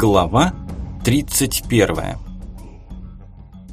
Глава 31.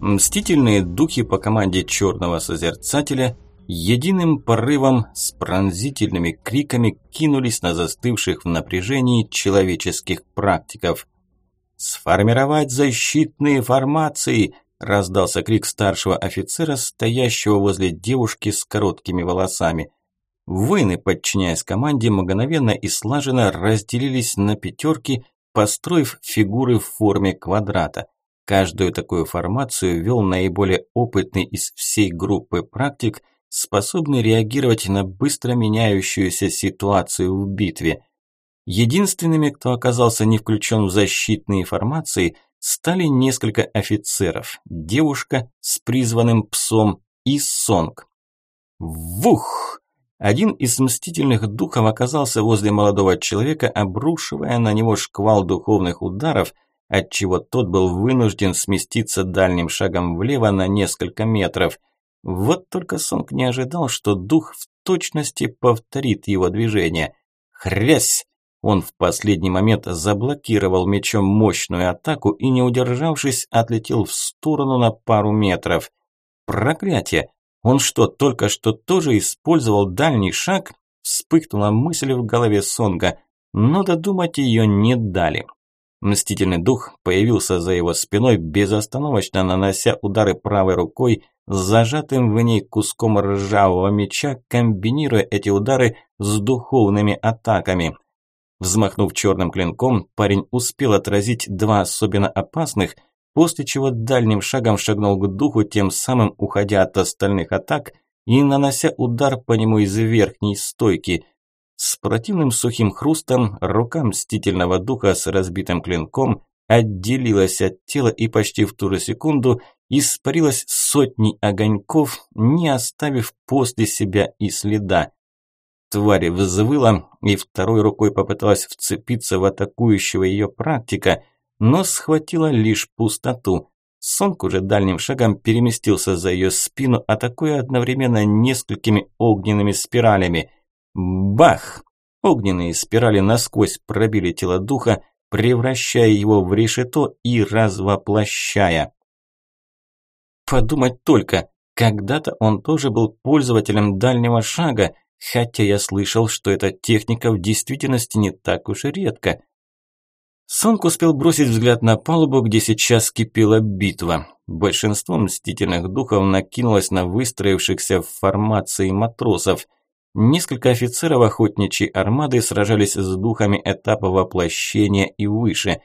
Мстительные духи по команде Черного Созерцателя единым порывом с пронзительными криками кинулись на застывших в напряжении человеческих практиков. «Сформировать защитные формации!» – раздался крик старшего офицера, стоящего возле девушки с короткими волосами. Воины, подчиняясь команде, мгновенно и слаженно разделились на пятерки – построив фигуры в форме квадрата. Каждую такую формацию вел наиболее опытный из всей группы практик, способный реагировать на быстро меняющуюся ситуацию в битве. Единственными, кто оказался не включен в защитные формации, стали несколько офицеров, девушка с призванным псом и Сонг. Вух! Один из мстительных духов оказался возле молодого человека, обрушивая на него шквал духовных ударов, отчего тот был вынужден сместиться дальним шагом влево на несколько метров. Вот только Сонг не ожидал, что дух в точности повторит его движение. Хрясь! Он в последний момент заблокировал мечом мощную атаку и, не удержавшись, отлетел в сторону на пару метров. Проклятие! Он что, только что тоже использовал дальний шаг? Вспыхнула мысль в голове Сонга, но додумать ее не дали. Мстительный дух появился за его спиной, безостановочно нанося удары правой рукой, зажатым в ней куском ржавого меча, комбинируя эти удары с духовными атаками. Взмахнув черным клинком, парень успел отразить два особенно опасных, после чего дальним шагом шагнул к духу, тем самым уходя от остальных атак и нанося удар по нему из верхней стойки. С противным сухим хрустом рука мстительного духа с разбитым клинком отделилась от тела и почти в ту же секунду испарилась сотней огоньков, не оставив после себя и следа. Тварь взвыла и второй рукой попыталась вцепиться в атакующего ее практика – но схватила лишь пустоту. Сонг уже дальним шагом переместился за ее спину, атакуя одновременно несколькими огненными спиралями. Бах! Огненные спирали насквозь пробили тело духа, превращая его в решето и развоплощая. Подумать только, когда-то он тоже был пользователем дальнего шага, хотя я слышал, что эта техника в действительности не так уж и редко. Сонг успел бросить взгляд на палубу, где сейчас кипела битва. Большинство мстительных духов накинулось на выстроившихся в формации матросов. Несколько офицеров охотничьей армады сражались с духами этапа воплощения и выше.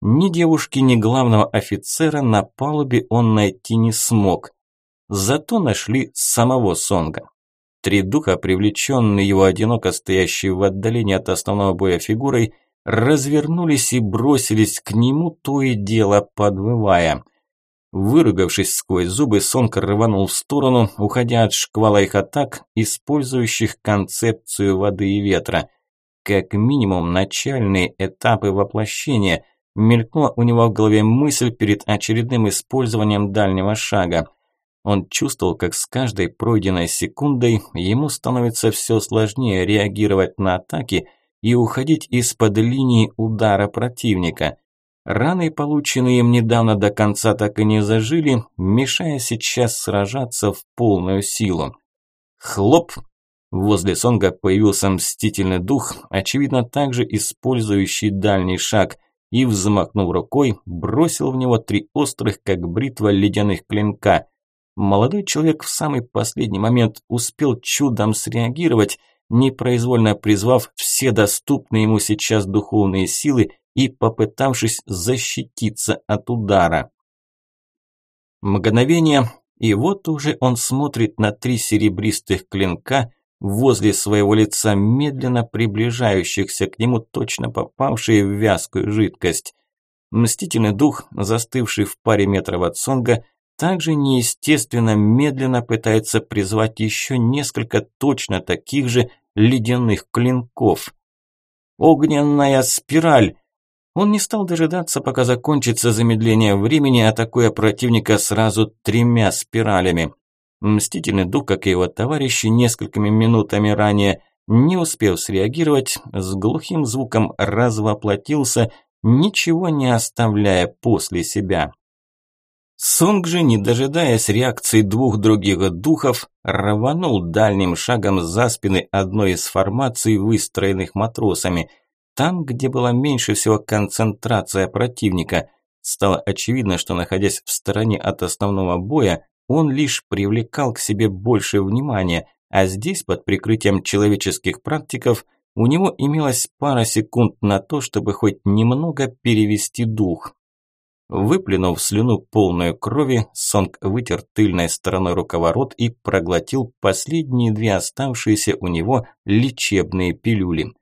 Ни девушки, ни главного офицера на палубе он найти не смог. Зато нашли самого Сонга. Три духа, привлеченные его одиноко стоящей в отдалении от основного боя фигурой, развернулись и бросились к нему, то и дело подвывая. Выругавшись сквозь зубы, Сонка рванул в сторону, уходя от шквала их атак, использующих концепцию воды и ветра. Как минимум начальные этапы воплощения. Мелькнула у него в голове мысль перед очередным использованием дальнего шага. Он чувствовал, как с каждой пройденной секундой ему становится все сложнее реагировать на атаки, и уходить из-под линии удара противника. Раны, полученные им недавно до конца, так и не зажили, мешая сейчас сражаться в полную силу. Хлоп! Возле Сонга появился мстительный дух, очевидно также использующий дальний шаг, и, взмахнув рукой, бросил в него три острых, как бритва ледяных клинка. Молодой человек в самый последний момент успел чудом среагировать – непроизвольно призвав все доступные ему сейчас духовные силы и попытавшись защититься от удара. Мгновение, и вот уже он смотрит на три серебристых клинка возле своего лица, медленно приближающихся к нему, точно попавшие в вязкую жидкость. Мстительный дух, застывший в паре метров от Сонга, также неестественно медленно пытается призвать еще несколько точно таких же ледяных клинков. Огненная спираль! Он не стал дожидаться, пока закончится замедление времени, атакуя противника сразу тремя спиралями. Мстительный дух, как и его товарищи, несколькими минутами ранее, не успев среагировать, с глухим звуком развоплотился, ничего не оставляя после себя. Сонг же, не дожидаясь реакции двух других духов, рванул дальним шагом за спины одной из формаций, выстроенных матросами. Там, где была меньше всего концентрация противника, стало очевидно, что находясь в стороне от основного боя, он лишь привлекал к себе больше внимания, а здесь, под прикрытием человеческих практиков, у него имелась пара секунд на то, чтобы хоть немного перевести дух. Выплюнув слюну полную крови, Сонг вытер тыльной стороной руковорот и проглотил последние две оставшиеся у него лечебные пилюли.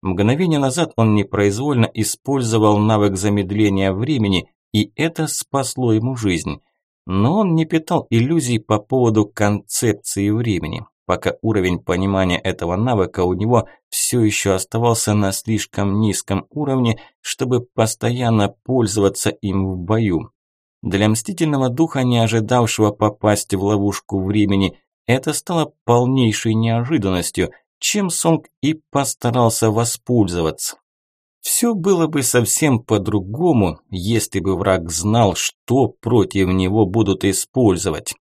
Мгновение назад он непроизвольно использовал навык замедления времени, и это спасло ему жизнь. Но он не питал иллюзий по поводу концепции времени пока уровень понимания этого навыка у него все еще оставался на слишком низком уровне, чтобы постоянно пользоваться им в бою. Для мстительного духа, не ожидавшего попасть в ловушку времени, это стало полнейшей неожиданностью, чем Сонг и постарался воспользоваться. Все было бы совсем по-другому, если бы враг знал, что против него будут использовать.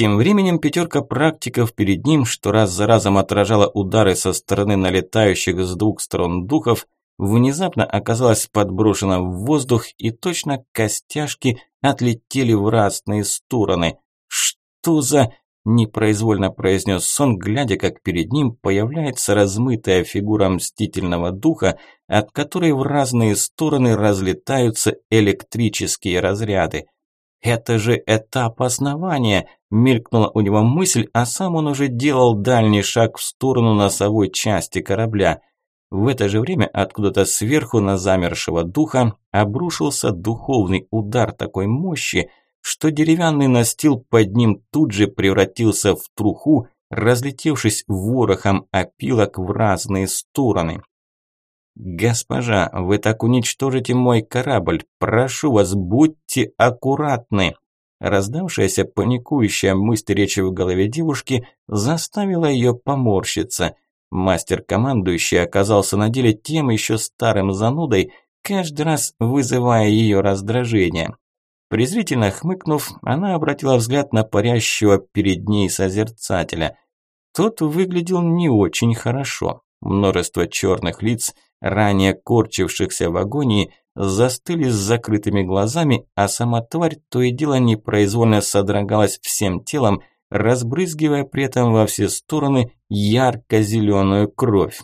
Тем временем пятерка практиков перед ним, что раз за разом отражала удары со стороны налетающих с двух сторон духов, внезапно оказалась подброшена в воздух и точно костяшки отлетели в разные стороны. «Что за...» – непроизвольно произнес сон, глядя, как перед ним появляется размытая фигура мстительного духа, от которой в разные стороны разлетаются электрические разряды. «Это же этап основания!» – мелькнула у него мысль, а сам он уже делал дальний шаг в сторону носовой части корабля. В это же время откуда-то сверху на замершего духа обрушился духовный удар такой мощи, что деревянный настил под ним тут же превратился в труху, разлетевшись ворохом опилок в разные стороны. «Госпожа, вы так уничтожите мой корабль. Прошу вас, будьте аккуратны!» Раздавшаяся паникующая мысль речи в голове девушки заставила ее поморщиться. Мастер-командующий оказался на деле тем еще старым занудой, каждый раз вызывая ее раздражение. Презрительно хмыкнув, она обратила взгляд на парящего перед ней созерцателя. Тот выглядел не очень хорошо. Множество черных лиц – ранее корчившихся в агонии, застыли с закрытыми глазами, а сама тварь то и дело непроизвольно содрогалась всем телом, разбрызгивая при этом во все стороны ярко-зеленую кровь.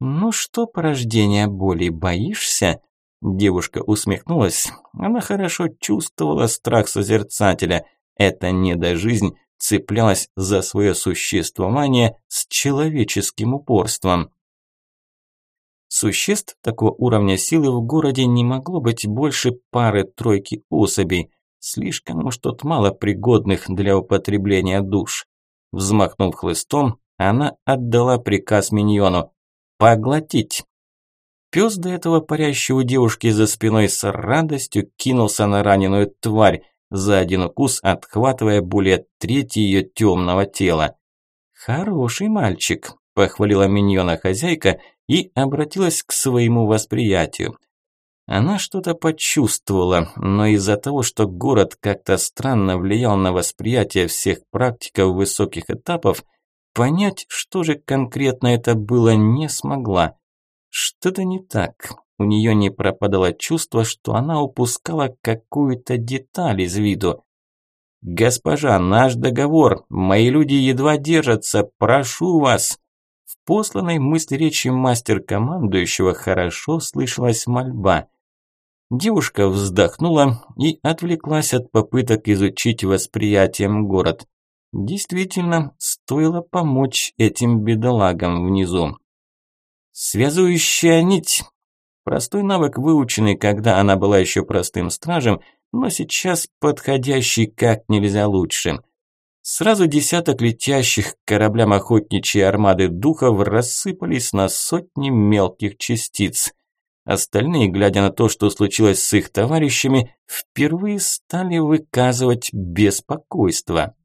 «Ну что, порождение боли, боишься?» Девушка усмехнулась. Она хорошо чувствовала страх созерцателя. Эта недожизнь цеплялась за свое существование с человеческим упорством. Существ такого уровня силы в городе не могло быть больше пары-тройки особей. Слишком уж тут мало пригодных для употребления душ. Взмахнув хлыстом, она отдала приказ миньону «Поглотить». Пес до этого парящий у девушки за спиной с радостью кинулся на раненую тварь, за один укус отхватывая более трети ее темного тела. «Хороший мальчик», – похвалила миньона хозяйка и обратилась к своему восприятию. Она что-то почувствовала, но из-за того, что город как-то странно влиял на восприятие всех практиков высоких этапов, понять, что же конкретно это было, не смогла. Что-то не так. У нее не пропадало чувство, что она упускала какую-то деталь из виду. «Госпожа, наш договор. Мои люди едва держатся. Прошу вас!» Посланной мысли речи мастер-командующего хорошо слышалась мольба. Девушка вздохнула и отвлеклась от попыток изучить восприятием город. Действительно, стоило помочь этим бедолагам внизу. Связующая нить. Простой навык, выученный, когда она была еще простым стражем, но сейчас подходящий как нельзя лучше – Сразу десяток летящих к кораблям охотничьей армады духов рассыпались на сотни мелких частиц. Остальные, глядя на то, что случилось с их товарищами, впервые стали выказывать беспокойство.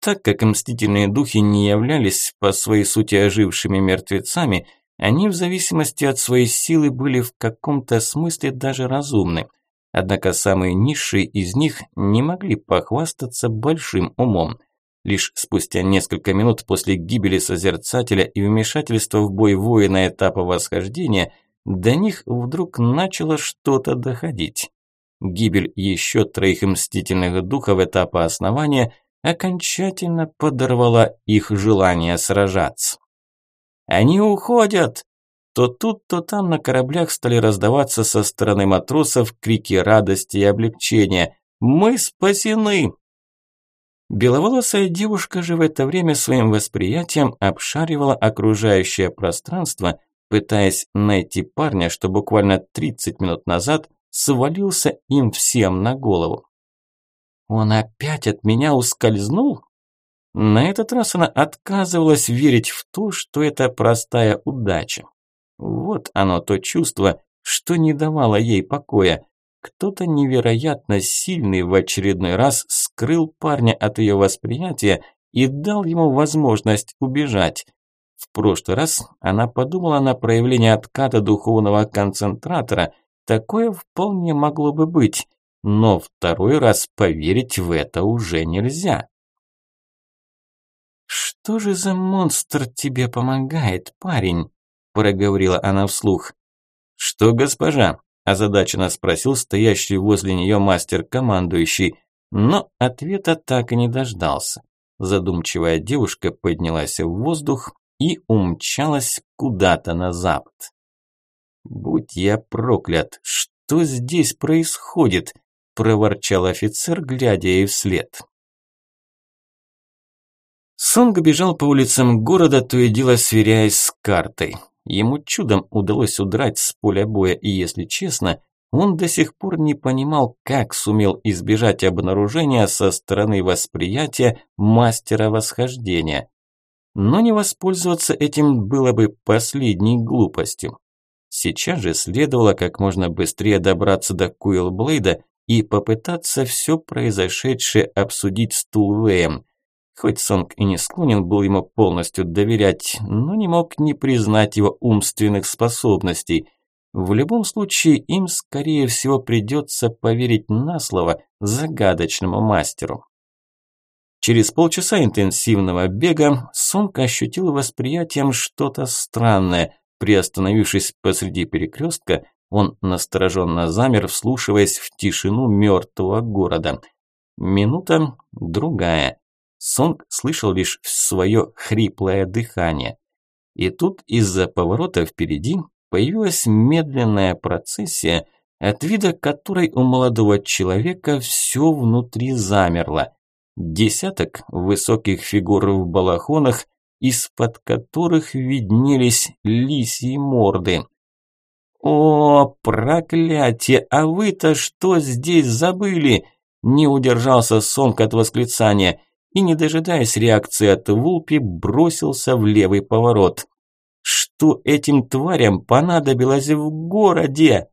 Так как мстительные духи не являлись по своей сути ожившими мертвецами, Они в зависимости от своей силы были в каком-то смысле даже разумны. Однако самые низшие из них не могли похвастаться большим умом. Лишь спустя несколько минут после гибели Созерцателя и вмешательства в бой воина этапа восхождения до них вдруг начало что-то доходить. Гибель еще троих мстительных духов этапа основания окончательно подорвала их желание сражаться. «Они уходят!» То тут, то там на кораблях стали раздаваться со стороны матросов крики радости и облегчения. «Мы спасены!» Беловолосая девушка же в это время своим восприятием обшаривала окружающее пространство, пытаясь найти парня, что буквально 30 минут назад свалился им всем на голову. «Он опять от меня ускользнул?» На этот раз она отказывалась верить в то, что это простая удача. Вот оно то чувство, что не давало ей покоя. Кто-то невероятно сильный в очередной раз скрыл парня от ее восприятия и дал ему возможность убежать. В прошлый раз она подумала на проявление отката духовного концентратора. Такое вполне могло бы быть, но второй раз поверить в это уже нельзя. «Что же за монстр тебе помогает, парень?» – проговорила она вслух. «Что, госпожа?» – озадаченно спросил стоящий возле нее мастер-командующий, но ответа так и не дождался. Задумчивая девушка поднялась в воздух и умчалась куда-то на запад. «Будь я проклят, что здесь происходит?» – проворчал офицер, глядя ей вслед. Сонг бежал по улицам города, то и дело сверяясь с картой. Ему чудом удалось удрать с поля боя, и если честно, он до сих пор не понимал, как сумел избежать обнаружения со стороны восприятия мастера восхождения. Но не воспользоваться этим было бы последней глупостью. Сейчас же следовало как можно быстрее добраться до Куилблейда и попытаться все произошедшее обсудить с Тулвеем. Хоть Сонг и не склонен был ему полностью доверять, но не мог не признать его умственных способностей. В любом случае, им, скорее всего, придется поверить на слово загадочному мастеру. Через полчаса интенсивного бега Сонг ощутил восприятием что-то странное. Приостановившись посреди перекрестка, он настороженно замер, вслушиваясь в тишину мертвого города. Минута, другая. Сонг слышал лишь свое хриплое дыхание. И тут из-за поворота впереди появилась медленная процессия, от вида которой у молодого человека все внутри замерло. Десяток высоких фигур в балахонах, из-под которых виднелись лисьи морды. «О, проклятие! А вы-то что здесь забыли?» Не удержался Сонг от восклицания – и, не дожидаясь реакции от Вулпи, бросился в левый поворот. Что этим тварям понадобилось в городе?